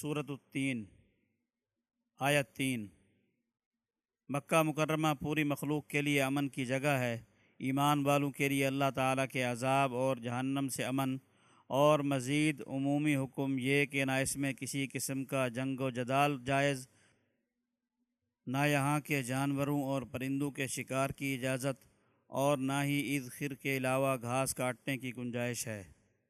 صورت التین، آیت تین۔ مکہ مکرمہ پوری مخلوق کے لیے امن کی جگہ ہے۔ ایمان والوں کے لیے اللہ تعالیٰ کے عذاب اور جہنم سے امن۔ اور مزید عمومی حکم یہ کہ نہ اس میں کسی قسم کا جنگ و جدال جائز، نہ یہاں کے جانوروں اور پرندوں کے شکار کی اجازت، اور نہ ہی عید خر کے علاوہ گھاس کاٹنے کی گنجائش ہے۔